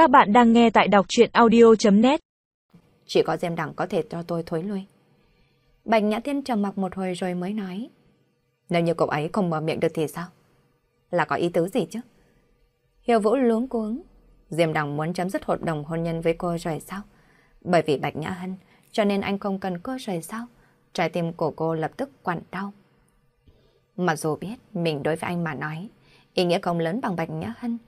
Các bạn đang nghe tại đọc chuyện audio.net Chỉ có Diêm Đằng có thể cho tôi thối lui. Bạch Nhã Thiên trầm mặc một hồi rồi mới nói. Nếu như cậu ấy không mở miệng được thì sao? Là có ý tứ gì chứ? Hiểu Vũ luống cuống. Diêm Đằng muốn chấm dứt hợp đồng hôn nhân với cô rồi sao? Bởi vì Bạch Nhã Hân, cho nên anh không cần cô rồi sao? Trái tim của cô lập tức quặn đau. Mặc dù biết mình đối với anh mà nói, ý nghĩa không lớn bằng Bạch Nhã Hân,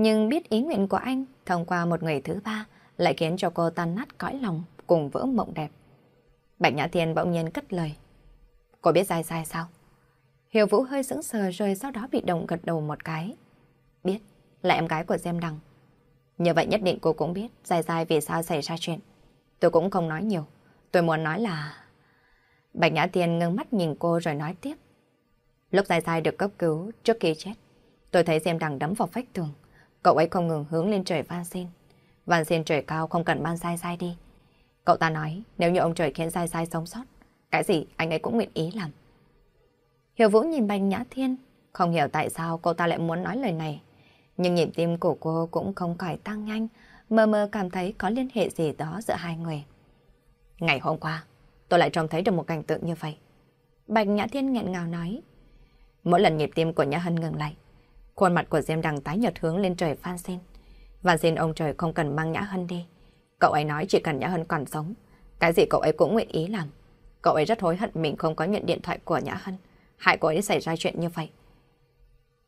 nhưng biết ý nguyện của anh thông qua một người thứ ba lại khiến cho cô tan nát cõi lòng cùng vỡ mộng đẹp. Bạch Nhã Thiên bỗng nhiên cất lời. Cô biết dài dài sao? Hiểu Vũ hơi sững sờ rồi sau đó bị động gật đầu một cái. Biết, là em gái của Diêm Đằng. Như vậy nhất định cô cũng biết dài dài vì sao xảy ra chuyện. Tôi cũng không nói nhiều. Tôi muốn nói là... Bạch Nhã Thiên ngưng mắt nhìn cô rồi nói tiếp. Lúc dài dài được cấp cứu trước khi chết, tôi thấy Diêm Đằng đấm vào vách tường. Cậu ấy không ngừng hướng lên trời van xin. Van xin trời cao không cần ban sai sai đi. Cậu ta nói nếu như ông trời khiến sai sai sống sót, cái gì anh ấy cũng nguyện ý làm. Hiểu Vũ nhìn Bạch Nhã Thiên, không hiểu tại sao cô ta lại muốn nói lời này. Nhưng nhịp tim của cô cũng không khỏi tăng nhanh, mơ mơ cảm thấy có liên hệ gì đó giữa hai người. Ngày hôm qua, tôi lại trông thấy được một cảnh tượng như vậy. Bạch Nhã Thiên nghẹn ngào nói. Mỗi lần nhịp tim của Nhã Hân ngừng lại, khuôn mặt của Diêm Đằng tái nhợt hướng lên trời phan xin. Và xin ông trời không cần mang Nhã Hân đi. Cậu ấy nói chỉ cần Nhã Hân còn sống, cái gì cậu ấy cũng nguyện ý làm. Cậu ấy rất hối hận mình không có nhận điện thoại của Nhã Hân, hại cô ấy xảy ra chuyện như vậy.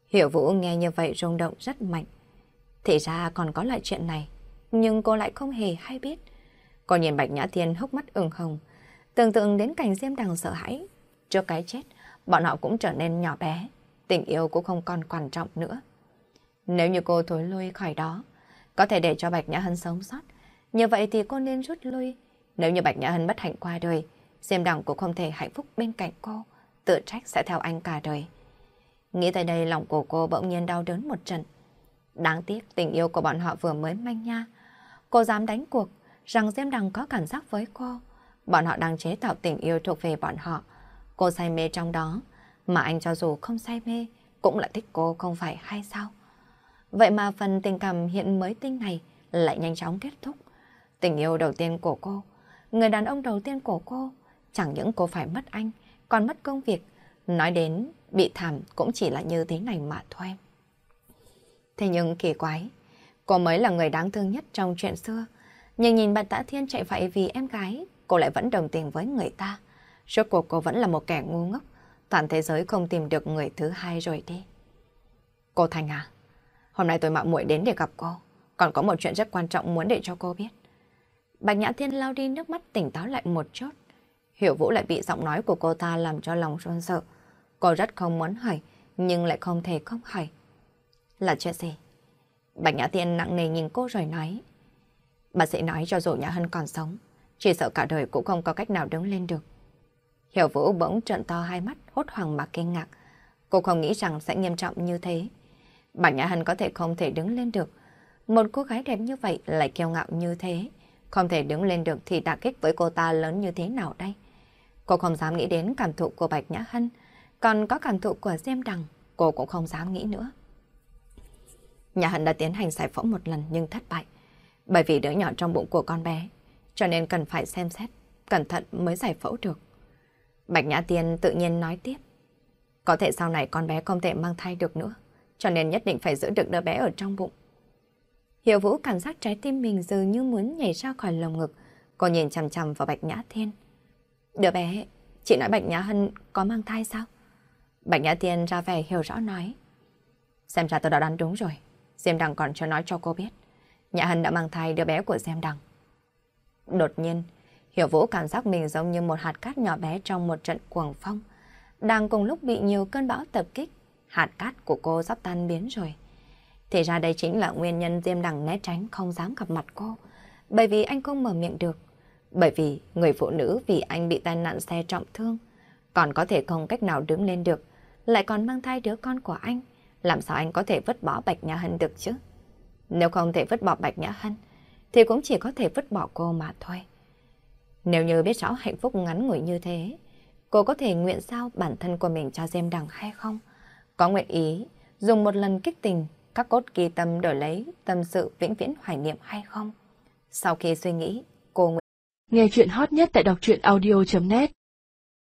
Hiểu Vũ nghe như vậy rung động rất mạnh. Thì ra còn có loại chuyện này, nhưng cô lại không hề hay biết. Cô nhìn Bạch Nhã Thiên hốc mắt ửng hồng, tưởng tượng đến cảnh Diêm Đằng sợ hãi. Trước cái chết, bọn họ cũng trở nên nhỏ bé, tình yêu cũng không còn quan trọng nữa. Nếu như cô thối lui khỏi đó, có thể để cho Bạch Nhã Hân sống sót, như vậy thì cô nên rút lui. Nếu như Bạch Nhã Hân bất hạnh qua đời, Diêm Đằng cũng không thể hạnh phúc bên cạnh cô, tự trách sẽ theo anh cả đời. Nghĩ tới đây lòng của cô bỗng nhiên đau đớn một trận. Đáng tiếc tình yêu của bọn họ vừa mới manh nha. Cô dám đánh cuộc rằng Diêm Đằng có cảm giác với cô. Bọn họ đang chế tạo tình yêu thuộc về bọn họ. Cô say mê trong đó, mà anh cho dù không say mê, cũng là thích cô không phải hay sao? Vậy mà phần tình cảm hiện mới tinh này lại nhanh chóng kết thúc. Tình yêu đầu tiên của cô, người đàn ông đầu tiên của cô, chẳng những cô phải mất anh, còn mất công việc. Nói đến bị thảm cũng chỉ là như thế này mà thôi. Thế nhưng kỳ quái, cô mới là người đáng thương nhất trong chuyện xưa. Nhưng nhìn bạn Tạ Thiên chạy vậy vì em gái, cô lại vẫn đồng tình với người ta. Rốt cuộc cô vẫn là một kẻ ngu ngốc, toàn thế giới không tìm được người thứ hai rồi đi. Cô Thành à, hôm nay tôi mạo muội đến để gặp cô, còn có một chuyện rất quan trọng muốn để cho cô biết. Bạch Nhã Thiên lao đi nước mắt tỉnh táo lại một chút. Hiểu Vũ lại bị giọng nói của cô ta làm cho lòng run sợ. Cô rất không muốn hỏi, nhưng lại không thể không hỏi. Là chuyện gì? Bạch Nhã Thiên nặng nề nhìn cô rồi nói. Bà sĩ nói cho dù Nhã Hân còn sống, chỉ sợ cả đời cũng không có cách nào đứng lên được. Hiểu Vũ bỗng trợn to hai mắt, hốt hoảng mà kinh ngạc. Cô không nghĩ rằng sẽ nghiêm trọng như thế. Bạch Nhã Hân có thể không thể đứng lên được. Một cô gái đẹp như vậy lại kiêu ngạo như thế. Không thể đứng lên được thì đả kích với cô ta lớn như thế nào đây? Cô không dám nghĩ đến cảm thụ của Bạch Nhã Hân. Còn có cảm thụ của Diêm Đằng, cô cũng không dám nghĩ nữa. Nhà Hân đã tiến hành giải phẫu một lần nhưng thất bại. Bởi vì đứa nhỏ trong bụng của con bé, cho nên cần phải xem xét, cẩn thận mới giải phẫu được. Bạch Nhã Tiên tự nhiên nói tiếp. Có thể sau này con bé không thể mang thai được nữa, cho nên nhất định phải giữ được đứa bé ở trong bụng. Hiểu Vũ cảm giác trái tim mình dường như muốn nhảy ra khỏi lồng ngực. Cô nhìn chằm chằm vào Bạch Nhã Thiên. Đứa bé, chị nói Bạch Nhã Hân có mang thai sao? Bạch Nhã Thiên ra vẻ hiểu rõ nói. Xem ra tôi đã đoán đúng rồi. Diêm Đằng còn cho nói cho cô biết. Nhã Hân đã mang thai đứa bé của Diêm Đằng. Đột nhiên, Hiểu Vũ cảm giác mình giống như một hạt cát nhỏ bé trong một trận cuồng phong. Đang cùng lúc bị nhiều cơn bão tập kích, hạt cát của cô sắp tan biến rồi. Thì ra đây chính là nguyên nhân Diêm Đằng né tránh không dám gặp mặt cô. Bởi vì anh không mở miệng được. Bởi vì người phụ nữ vì anh bị tai nạn xe trọng thương, còn có thể không cách nào đứng lên được, lại còn mang thai đứa con của anh. Làm sao anh có thể vứt bỏ Bạch Nhã Hân được chứ? Nếu không thể vứt bỏ Bạch Nhã Hân, thì cũng chỉ có thể vứt bỏ cô mà thôi. Nếu như biết rõ hạnh phúc ngắn ngủi như thế, cô có thể nguyện sao bản thân của mình cho Diêm Đằng hay không? Có nguyện ý dùng một lần kích tình các cốt kỳ tâm đổi lấy tâm sự vĩnh viễn hoài niệm hay không? Sau khi suy nghĩ, cô nguyện Nghe chuyện hot nhất tại đọc truyện audio.net